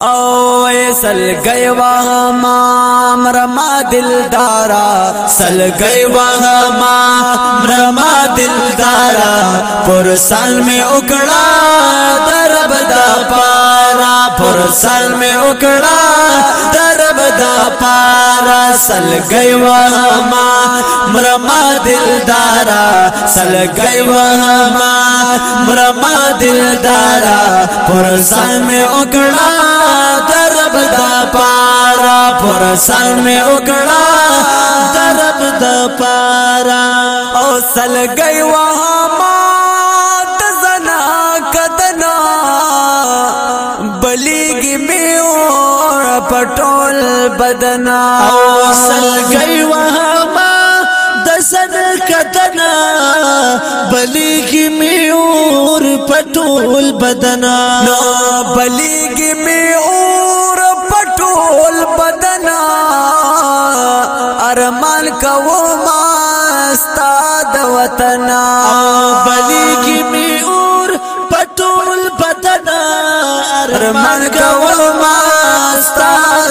او सल गए वहाँ माम रमा दारा सल गए वहाँ माम रमा दिलदारा पुरसल में उगड़ा दरबदा पा پر سر میں اکڑا درب دا پارا سل گئی وہاں مرما دلدارا سل گئی وہاں مرما دلدارا پر سر میں اکڑا درب دا پارا پر سر میں اکڑا درب دا پارا او سل گئی وہاں اور پټول بدن او سلګي وهما د صدقتنا بلی کی می اور پټول بدن نو بلی کی می اور پټول بدن ارمان کوو ما استاد وطن بلی کی می اور پټول بدن ارمان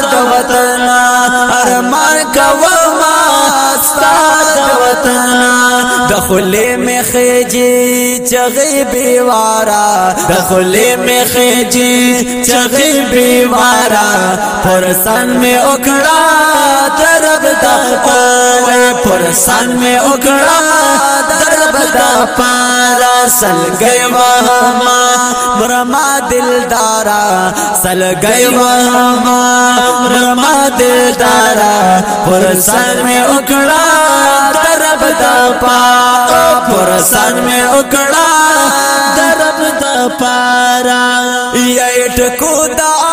د وطن ارمان کوما ستا د وطن د خله می خېجی چغې بیوارا د خله می خېجی چغې بیوارا پرسن می اوکړه درب د پوي پرسن می اوکړه درب د پارا سلګي ما برما دل دارا سل گئی برما برما دل دارا پرسان میں اکڑا درب دا پا پرسان میں اکڑا درب دا پارا یہ اٹکو کو دا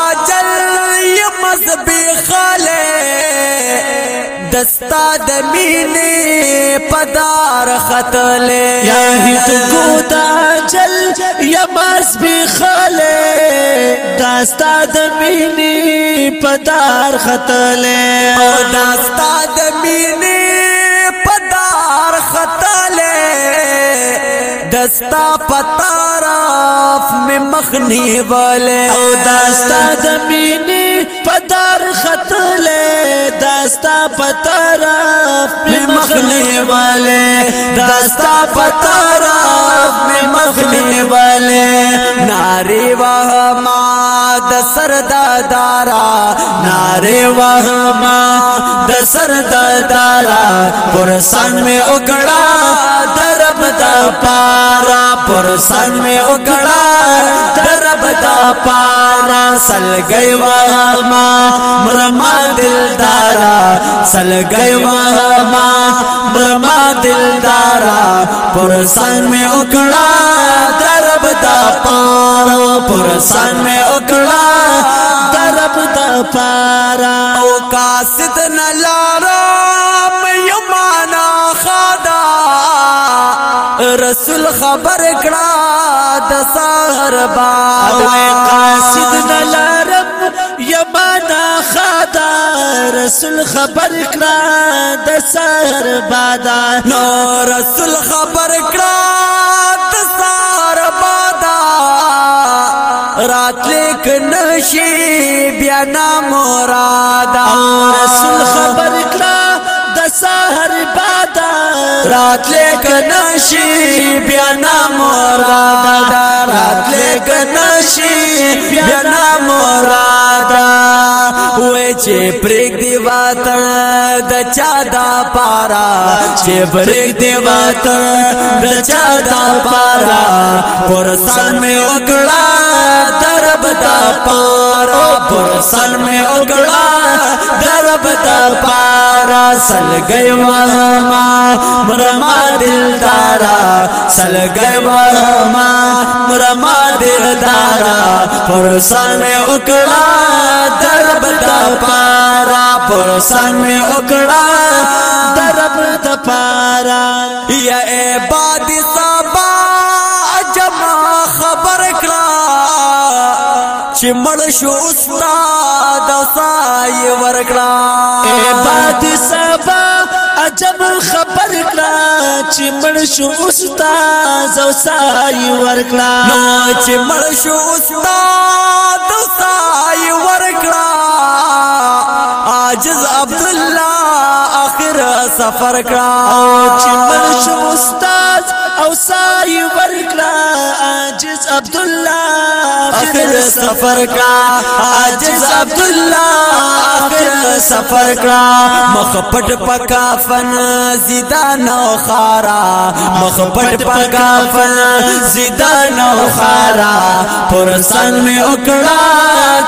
دستا د مینې پدار خطلې یا هیت کو تا چل یا بس به خلې دستا د مینې پدار خطلې او دستا د مینې پدار خطلې دستا پتارف می مخنی والے او دستا د مینې پدار خطلې داستا پترف می مخلی والے داستا پترف می مخلی والے ناری وهما د سردادارا ناری وهما د سردادارا پرسن می اکڑا درب دا پارا پر سن میں اکڑا درب دا پارا سل گئی وہاں مرما دل دارا سل گئی وہاں مرما دل دارا پر سن میں اکڑا درب دا پارا پر سن میں اکڑا درب دا پارا رسول خبر کړه د سحر با قاصد نلرم یمانا خدا رسول خبر کړه د سحر بادا نو رسول خبر کړه د سحر بادا رات لیک نشي بیا نا مرادا رسول خبر کړه د سحر بادا رات لیک نشي نشي بیا نا مراد راتلک نشي بیا نا مراد وې چې پرېګ دی وطن د چا دا پارا چې پرېګ دی وطن د چا دا پارا پر سن مې وکړه دا پارا پر سن میں اگڑا درب پارا سل گئی وہما مرما دل دارا سل گئی وہما مرما دل دارا پر سن میں اگڑا درب دا پارا پر سن میں اگڑا درب دا پارا یا اے بار چې مړ شو استاد او سایه ورکړه اے باد سبا عجب خبر کړه چې مړ شو استاد او سایه ورکړه نو چې مړ شو استاد او سایه ورکړه عاجز عبد الله اخر سفر کړه او چې مړ شو استاد او سای ورکړه عاجز عبد الله اخر سفر کا عاجز عبد الله سفر کړه مخپټ پکا فن زیدان او خارا مخپټ پکا فن زیدان او خارا پر سن می وکړه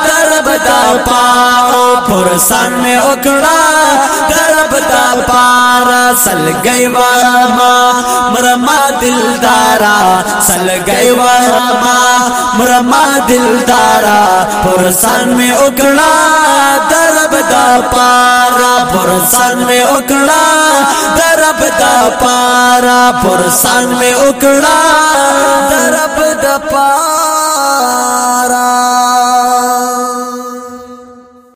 درب دا پاو پر سن می وکړه درب دا پارا سلګي وا ما مرما دلدارا سلګي وا ما مرما دلدارا پرسان میں اکڑا درب دا پارا پرسان میں اکڑا درب دا پارا پرسان میں اکڑا